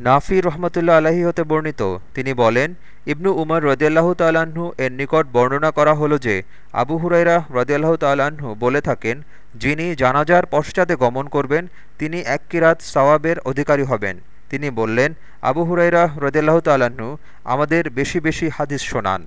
নাফি রহমতুল্লা আলাহি হতে বর্ণিত। তিনি বলেন, ইবনু উমর রদিয়াল্লাহ তাল্লাহ্ন এর নিকট বর্ণনা করা হলো যে, আবু হুরাইরা রদিয়াল্লাহ তাল্লাহ্ন বলে থাকেন, যিনি জানাজার পশ্চাতে গমন করবেন, তিনি এক কিরাত সওয়াবের অধিকারী হবেন। তিনি বললেন, আবু হুরাইরা রদিয়াল্লাহ তাল্লাহ্ন আমাদের বেশি বেশি হাদিস শোনান।